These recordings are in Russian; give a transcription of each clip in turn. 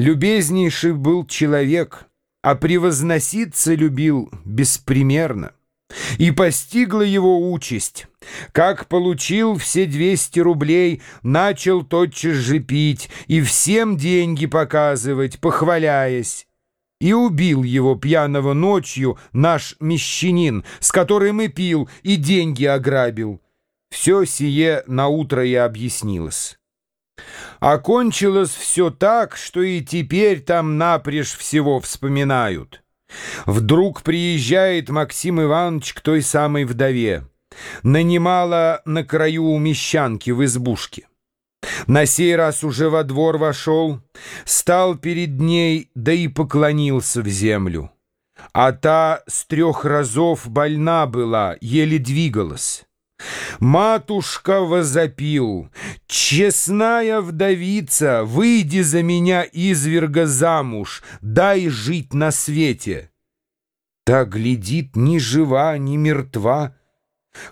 Любезнейший был человек, а превозноситься любил беспримерно. И постигла его участь. Как получил все 200 рублей, начал тотчас же пить и всем деньги показывать, похваляясь. И убил его пьяного ночью наш мещанин, с которым и пил, и деньги ограбил. Все сие наутро и объяснилось. Окончилось все так, что и теперь там напряжь всего вспоминают. Вдруг приезжает Максим Иванович к той самой вдове. Нанимала на краю у мещанки в избушке. На сей раз уже во двор вошел, стал перед ней, да и поклонился в землю. А та с трех разов больна была, еле двигалась. Матушка возопил, «Честная вдовица, выйди за меня, изверга, замуж, дай жить на свете!» Та глядит ни жива, ни мертва.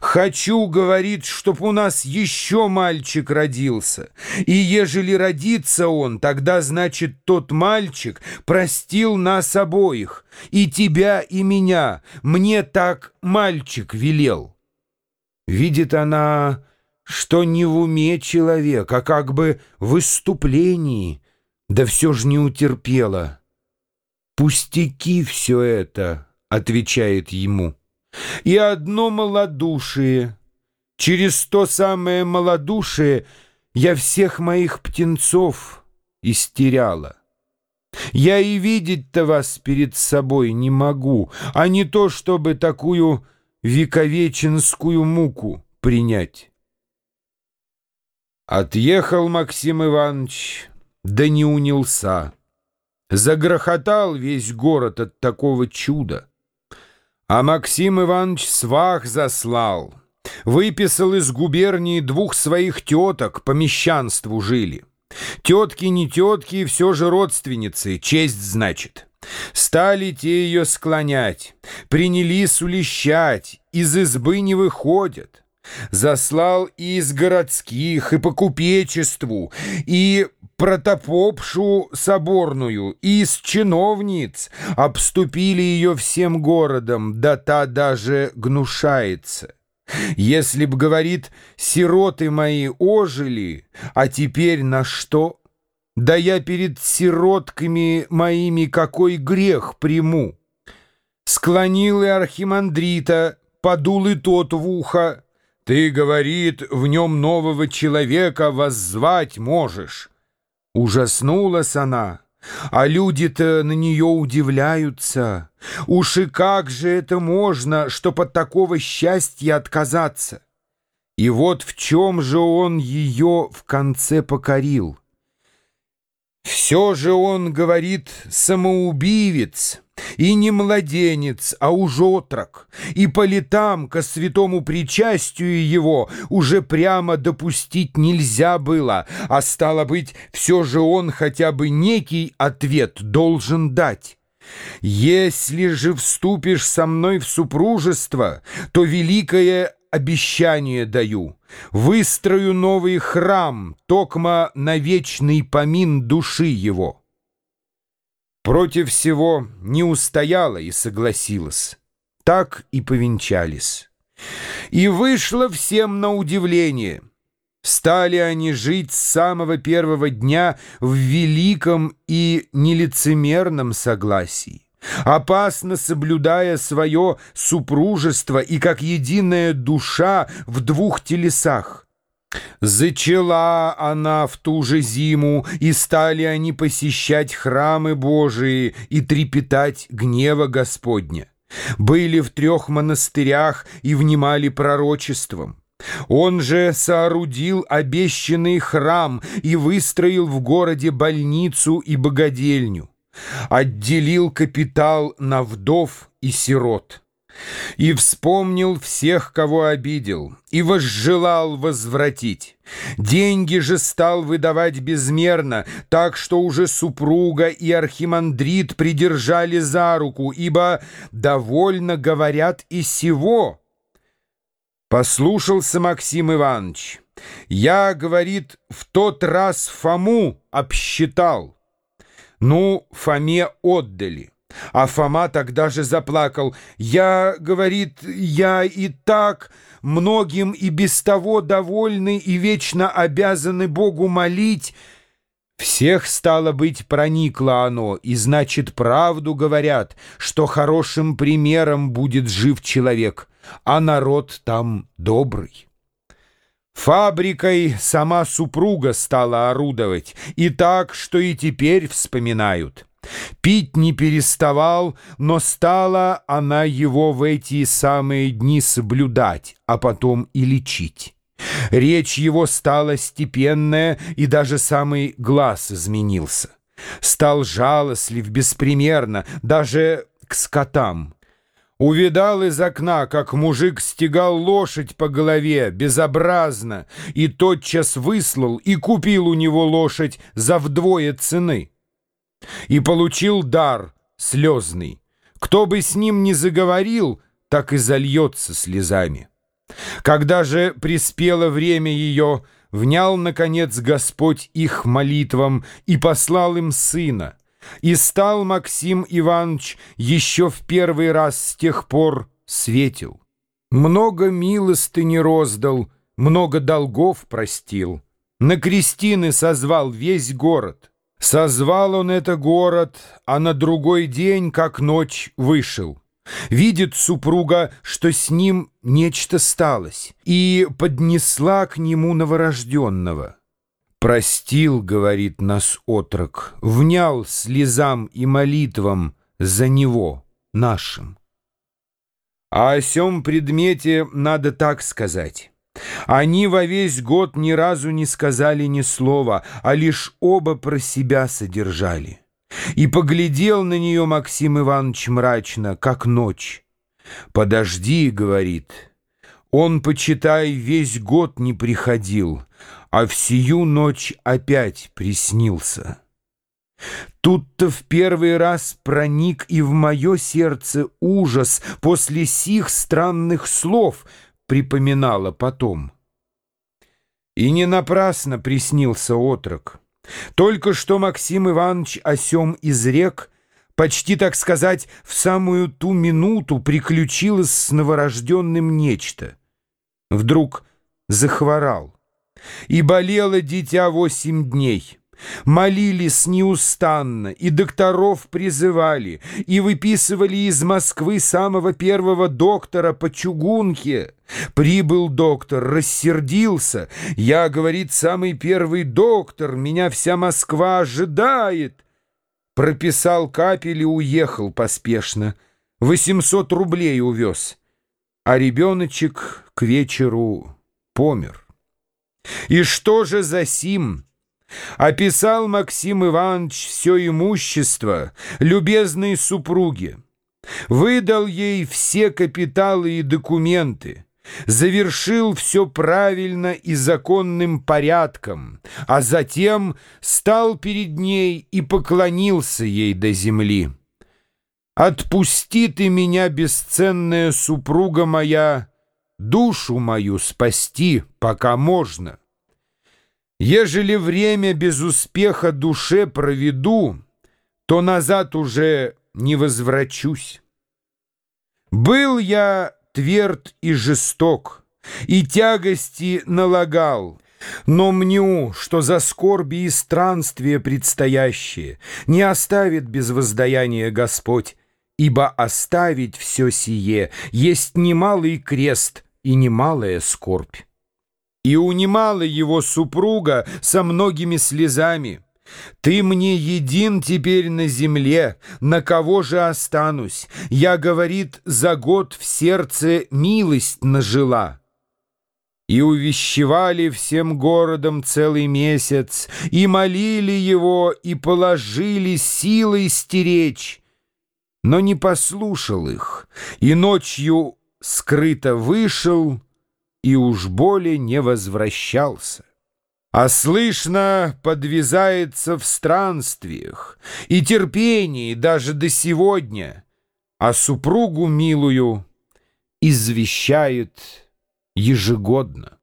«Хочу, — говорит, — чтоб у нас еще мальчик родился, и ежели родится он, тогда, значит, тот мальчик простил нас обоих, и тебя, и меня, мне так мальчик велел». Видит она, что не в уме человек, а как бы в выступлении, да все же не утерпела. «Пустяки все это», — отвечает ему, — «и одно малодушие. Через то самое малодушие я всех моих птенцов истеряла. Я и видеть-то вас перед собой не могу, а не то, чтобы такую вековеченскую муку принять. Отъехал Максим Иванович, да не унялся. Загрохотал весь город от такого чуда. А Максим Иванович свах заслал. Выписал из губернии двух своих теток, по мещанству жили. Тетки не тетки, все же родственницы, честь значит. Стали те ее склонять, принялись улещать, из избы не выходят. Заслал и из городских, и по купечеству, и протопопшу соборную, и из чиновниц. Обступили ее всем городом, да та даже гнушается. Если б, говорит, сироты мои ожили, а теперь на что? Да я перед сиротками моими какой грех приму. Склонил и архимандрита, подул и тот в ухо. Ты, говорит, в нем нового человека воззвать можешь. Ужаснулась она, а люди-то на нее удивляются. Уж и как же это можно, чтоб от такого счастья отказаться? И вот в чем же он ее в конце покорил. Все же он, говорит, самоубивец, и не младенец, а уж отрок, и по летам ко святому причастию его уже прямо допустить нельзя было, а стало быть, все же он хотя бы некий ответ должен дать. Если же вступишь со мной в супружество, то великое обещание даю. Выстрою новый храм, токма на вечный помин души его. Против всего не устояла и согласилась. Так и повенчались. И вышло всем на удивление. Стали они жить с самого первого дня в великом и нелицемерном согласии опасно соблюдая свое супружество и как единая душа в двух телесах. Зачала она в ту же зиму, и стали они посещать храмы Божии и трепетать гнева Господня. Были в трех монастырях и внимали пророчеством. Он же соорудил обещанный храм и выстроил в городе больницу и богадельню отделил капитал на вдов и сирот. И вспомнил всех, кого обидел, и возжелал возвратить. Деньги же стал выдавать безмерно, так что уже супруга и архимандрит придержали за руку, ибо довольно говорят и сего. Послушался Максим Иванович. Я, говорит, в тот раз Фому обсчитал. Ну, Фоме отдали. А Фома тогда же заплакал. «Я, — говорит, — я и так многим и без того довольны и вечно обязаны Богу молить». Всех, стало быть, проникло оно, и, значит, правду говорят, что хорошим примером будет жив человек, а народ там добрый. Фабрикой сама супруга стала орудовать, и так, что и теперь вспоминают. Пить не переставал, но стала она его в эти самые дни соблюдать, а потом и лечить. Речь его стала степенная, и даже самый глаз изменился. Стал жалостлив беспримерно, даже к скотам. Увидал из окна, как мужик стегал лошадь по голове, безобразно, и тотчас выслал и купил у него лошадь за вдвое цены. И получил дар слезный. Кто бы с ним ни заговорил, так и зальется слезами. Когда же приспело время ее, внял, наконец, Господь их молитвам и послал им сына. И стал Максим Иванович еще в первый раз с тех пор светил. Много милостыни роздал, много долгов простил. На крестины созвал весь город. Созвал он это город, а на другой день, как ночь, вышел. Видит супруга, что с ним нечто сталось, и поднесла к нему новорожденного. «Простил, — говорит нас отрок, — внял слезам и молитвам за него, нашим». А о сём предмете надо так сказать. Они во весь год ни разу не сказали ни слова, а лишь оба про себя содержали. И поглядел на нее Максим Иванович мрачно, как ночь. «Подожди», — говорит, — «он, почитай, весь год не приходил, а в сию ночь опять приснился». Тут-то в первый раз проник и в мое сердце ужас после сих странных слов, припоминала потом. И не напрасно приснился отрок. Только что Максим Иванович о сем изрек, почти, так сказать, в самую ту минуту приключилось с новорожденным нечто. Вдруг захворал. И болело дитя восемь дней. Молились неустанно, и докторов призывали, и выписывали из Москвы самого первого доктора по чугунке. Прибыл доктор, рассердился. Я, говорит, самый первый доктор, меня вся Москва ожидает. Прописал капель и уехал поспешно. Восемьсот рублей увез. А ребеночек к вечеру помер. И что же за сим? Описал Максим Иванович все имущество любезной супруге. Выдал ей все капиталы и документы. Завершил все правильно и законным порядком, а затем стал перед ней и поклонился ей до земли. «Отпусти ты меня, бесценная супруга моя, душу мою спасти, пока можно». Ежели время без успеха душе проведу, то назад уже не возврачусь. Был я тверд и жесток, и тягости налагал, но мню, что за скорби и странствия предстоящие не оставит без воздаяния Господь, ибо оставить все сие есть немалый крест и немалая скорбь и унимала его супруга со многими слезами. «Ты мне един теперь на земле, на кого же останусь? Я, говорит, за год в сердце милость нажила». И увещевали всем городом целый месяц, И молили его, и положили силой стеречь. Но не послушал их, и ночью скрыто вышел — и уж более не возвращался. А слышно, подвязается в странствиях и терпении даже до сегодня, а супругу милую извещает ежегодно.